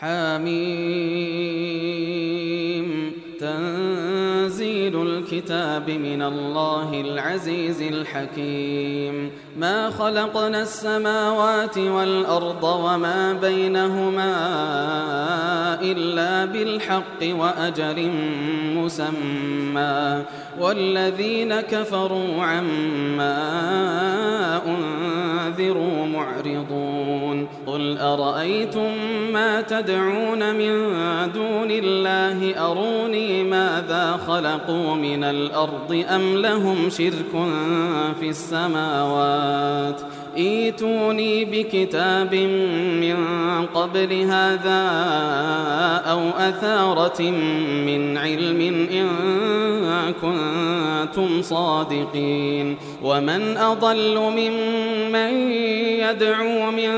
حميم. تنزيل الكتاب من الله العزيز الحكيم. ما خلقنا السماوات والأرض وما بينهما إلا بالحق وأجر مسمى. والذين كفروا عما أنذروا معرضون. قل أرأيتم ما تدعون من دون الله؟ أروني ماذا خلقوا من الأرض أم لهم شرك في السماوات؟ إيتوني بكتاب من قبل هذا أو أثارة من علم إن كنتم صادقين. ومن أضل ممن يدعو من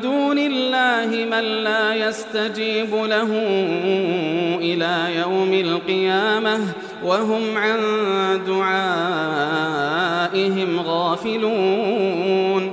دون الله من لا يستجيب له إلى يوم القيامة وهم عن دعائهم غافلون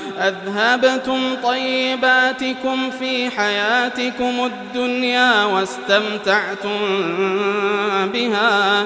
أذهبتم طيباتكم في حياتكم الدنيا واستمتعتم بها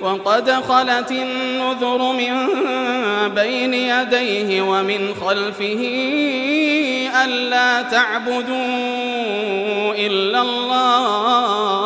وقد خلت النذر من بين يديه ومن خلفه ألا تعبدوا إلا الله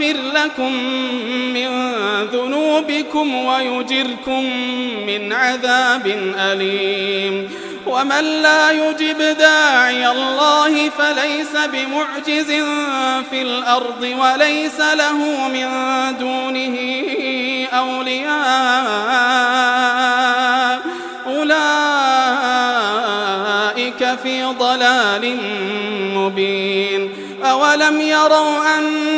يغفر لكم من ذنوبكم ويجركم من عذاب أليم. ومن لا يجب داعي الله فليس بمعجز في الأرض وليس له من دونه أولياء. أولئك في ضلال مبين. أولم يروا أن